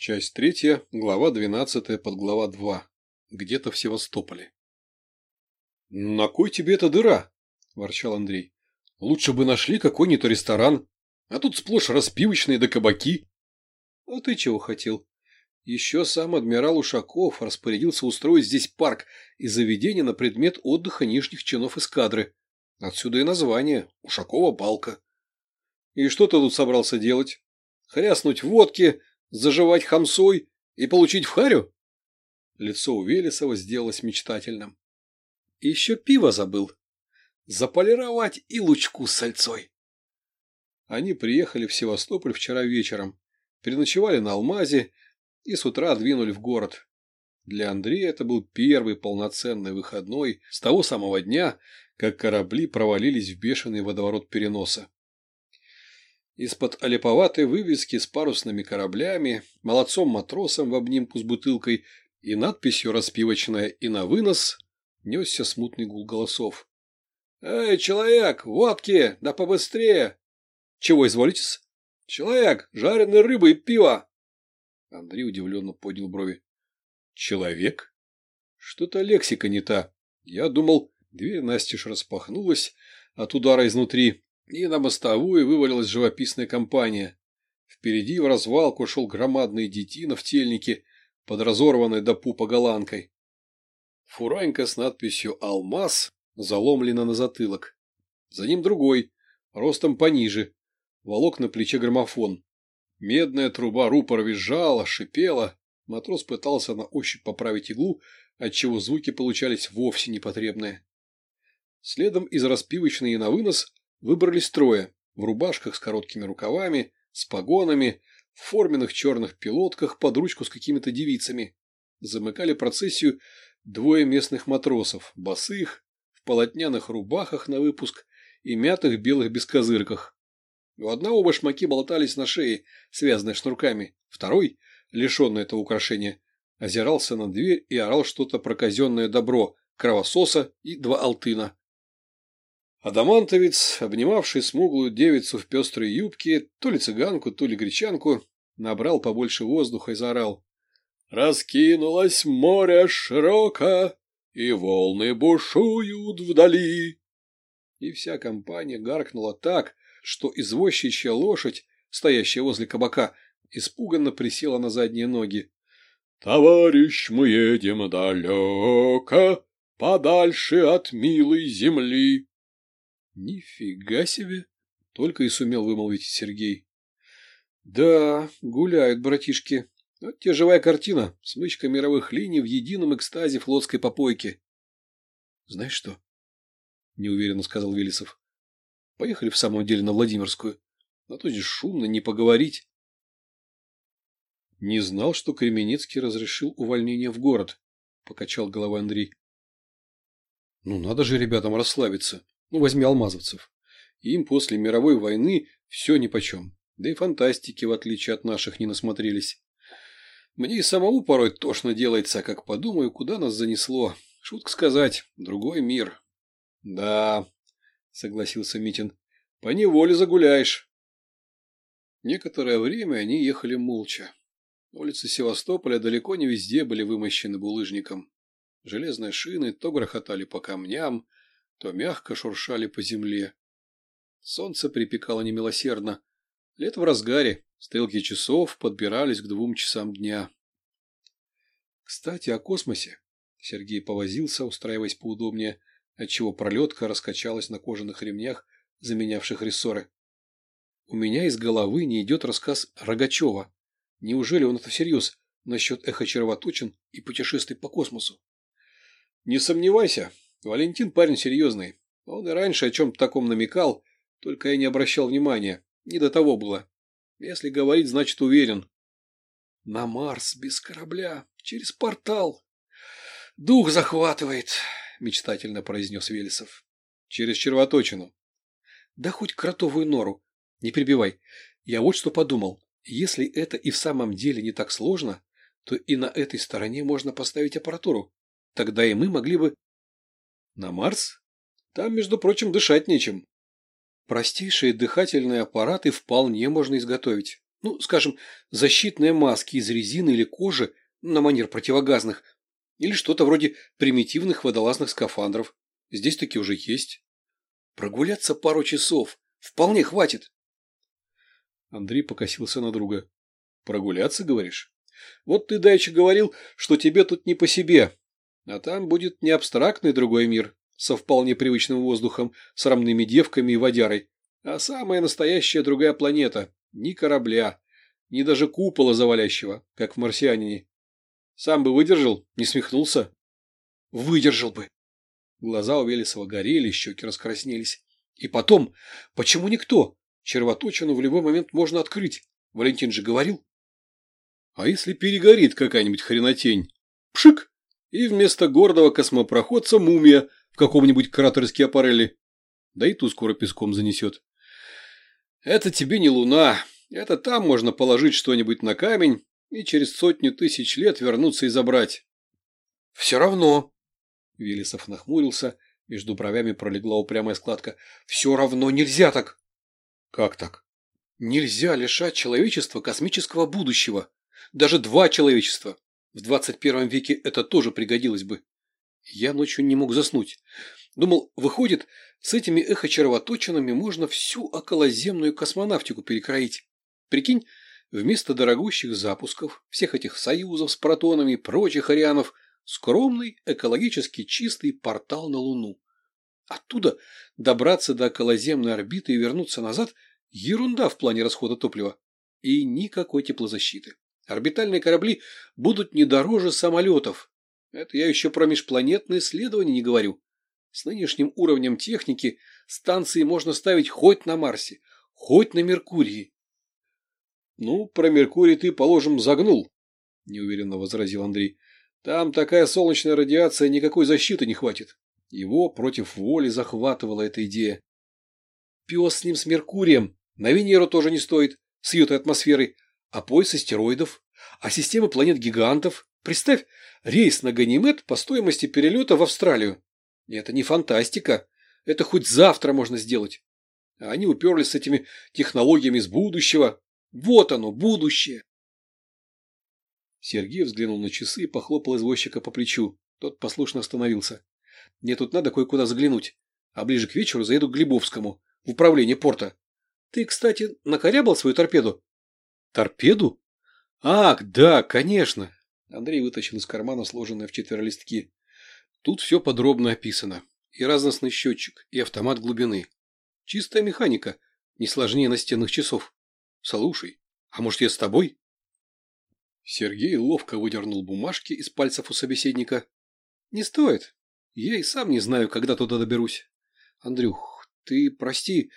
Часть третья, глава двенадцатая, подглава два. Где-то в Севастополе. «На кой тебе эта дыра?» – ворчал Андрей. «Лучше бы нашли какой-нибудь ресторан, а тут сплошь распивочные да кабаки». «А ты чего хотел?» Еще сам адмирал Ушаков распорядился устроить здесь парк и заведение на предмет отдыха нижних чинов эскадры. Отсюда и название – Ушакова балка. «И что ты тут собрался делать? Хряснуть водки, заживать хамсой и получить в харю?» Лицо у Велесова сделалось мечтательным. «Еще пиво забыл. Заполировать и лучку с сальцой». Они приехали в Севастополь вчера вечером, переночевали на Алмазе и с утра двинули в город. Для Андрея это был первый полноценный выходной с того самого дня, как корабли провалились в бешеный водоворот переноса. Из-под олеповатой вывески с парусными кораблями, молодцом-матросом в обнимку с бутылкой и надписью распивочная и на вынос несся смутный гул голосов. «Эй, человек, водки, да побыстрее!» «Чего изволитесь?» «Человек, жареной рыбы и пиво!» Андрей удивленно поднял брови. «Человек? Что-то лексика не та. Я думал, дверь настежь распахнулась от удара изнутри, и на мостовую вывалилась живописная компания. Впереди в развалку шел громадный детина в тельнике, под разорванной до пупа голландкой. Фуранька с надписью «Алмаз» заломлена на затылок. За ним другой, ростом пониже, волок на плече граммофон. Медная труба рупора визжала, шипела. Матрос пытался на ощупь поправить иглу, отчего звуки получались вовсе непотребные. Следом из распивочной и на вынос Выбрались трое, в рубашках с короткими рукавами, с погонами, в форменных черных пилотках под ручку с какими-то девицами. Замыкали процессию двое местных матросов, босых, в полотняных рубахах на выпуск и мятых белых бескозырках. У одного башмаки болтались на шее, связанные шнурками, второй, лишенный этого украшения, озирался на дверь и орал что-то про казенное добро, кровососа и два алтына. Адамантовец, обнимавший смуглую девицу в пестрой юбке, то ли цыганку, то ли гречанку, набрал побольше воздуха и заорал. «Раскинулось море широко, и волны бушуют вдали!» И вся компания гаркнула так, что извозчичья лошадь, стоящая возле кабака, испуганно присела на задние ноги. «Товарищ, мы едем далеко, подальше от милой земли!» Нифига себе! Только и сумел вымолвить Сергей. Да, гуляют братишки. Вот тебе живая картина. Смычка мировых линий в едином экстазе флотской попойки. Знаешь что? Неуверенно сказал Велесов. Поехали в самом деле на Владимирскую. А то здесь шумно, не поговорить. Не знал, что Кременецкий разрешил увольнение в город, покачал головой Андрей. Ну, надо же ребятам расслабиться. Ну, возьми алмазовцев. Им после мировой войны все нипочем. Да и фантастики, в отличие от наших, не насмотрелись. Мне и самому порой тошно делается, как подумаю, куда нас занесло. Шутка сказать, другой мир. Да, согласился Митин, по неволе загуляешь. Некоторое время они ехали молча. Улицы Севастополя далеко не везде были вымощены булыжником. Железные шины то грохотали по камням, то мягко шуршали по земле. Солнце припекало немилосердно. Лет в разгаре, стрелки часов подбирались к двум часам дня. Кстати, о космосе. Сергей повозился, устраиваясь поудобнее, отчего пролетка раскачалась на кожаных ремнях, заменявших рессоры. У меня из головы не идет рассказ Рогачева. Неужели он это всерьез насчет эхо-червоточин и путешествий по космосу? Не сомневайся, Валентин парень серьезный. Он и раньше о чем-то таком намекал, только я не обращал внимания. Не до того было. Если говорить, значит уверен. На Марс без корабля, через портал. Дух захватывает, мечтательно произнес Велесов. Через червоточину. Да хоть кротовую нору. Не перебивай. Я вот что подумал. Если это и в самом деле не так сложно, то и на этой стороне можно поставить аппаратуру. Тогда и мы могли бы на Марс? Там, между прочим, дышать нечем. Простейшие дыхательные аппараты вполне можно изготовить. Ну, скажем, защитные маски из резины или кожи на манер противогазных. Или что-то вроде примитивных водолазных скафандров. Здесь такие уже есть. Прогуляться пару часов. Вполне хватит. Андрей покосился на друга. Прогуляться, говоришь? Вот ты давеча говорил, что тебе тут не по себе. А там будет не абстрактный другой мир со вполне привычным воздухом, с рамными девками и водярой, а самая настоящая другая планета. Ни корабля, ни даже купола завалящего, как в «Марсианине». Сам бы выдержал, не смехнулся? Выдержал бы. Глаза у Велесова горели, щеки раскраснелись. И потом, почему никто? Червоточину в любой момент можно открыть. Валентин же говорил. А если перегорит какая-нибудь хренотень? Пшик! И вместо гордого космопроходца мумия в каком-нибудь кратерске аппареле. Да и ту скоро песком занесет. Это тебе не луна. Это там можно положить что-нибудь на камень и через сотню тысяч лет вернуться и забрать. Все равно. Велесов нахмурился, между бровями пролегла упрямая складка. Все равно нельзя так. Как так? Нельзя лишать человечества космического будущего. Даже два человечества. В двадцать первом веке это тоже пригодилось бы. Я ночью не мог заснуть. Думал, выходит, с этими эхочервоточинами можно всю околоземную космонавтику перекроить. Прикинь, Вместо дорогущих запусков, всех этих союзов с протонами и прочих арианов, скромный, экологически чистый портал на Луну. Оттуда добраться до околоземной орбиты и вернуться назад – ерунда в плане расхода топлива. И никакой теплозащиты. Орбитальные корабли будут не дороже самолетов. Это я еще про межпланетные исследования не говорю. С нынешним уровнем техники станции можно ставить хоть на Марсе, хоть на Меркурии. «Ну, про Меркурий ты, положим, загнул», – неуверенно возразил Андрей. «Там такая солнечная радиация, никакой защиты не хватит». Его против воли захватывала эта идея. «Пес с ним с Меркурием. На Венеру тоже не стоит, с ее атмосферой. А пояс астероидов? А система планет-гигантов? Представь, рейс на Ганимед по стоимости перелета в Австралию. Это не фантастика. Это хоть завтра можно сделать. А они уперлись с этими технологиями из будущего, вот оно, будущее. Сергей взглянул на часы и похлопал извозчика по плечу. Тот послушно остановился. Мне тут надо кое-куда заглянуть. А ближе к вечеру заеду к Глебовскому, в управление порта. Ты, кстати, накорябал свою торпеду? Торпеду? Ах, да, конечно. Андрей вытащил из кармана сложенные в четверо листки. Тут все подробно описано. И разностный счетчик, и автомат глубины. Чистая механика, не сложнее настенных часов. Слушай, а может я с тобой? Сергей ловко выдернул бумажки из пальцев у собеседника. Не стоит. Я и сам не знаю, когда туда доберусь. Андрюх, ты прости,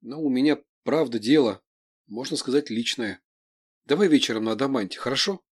но у меня правда дело, можно сказать, личное. Давай вечером на Адаманте, хорошо?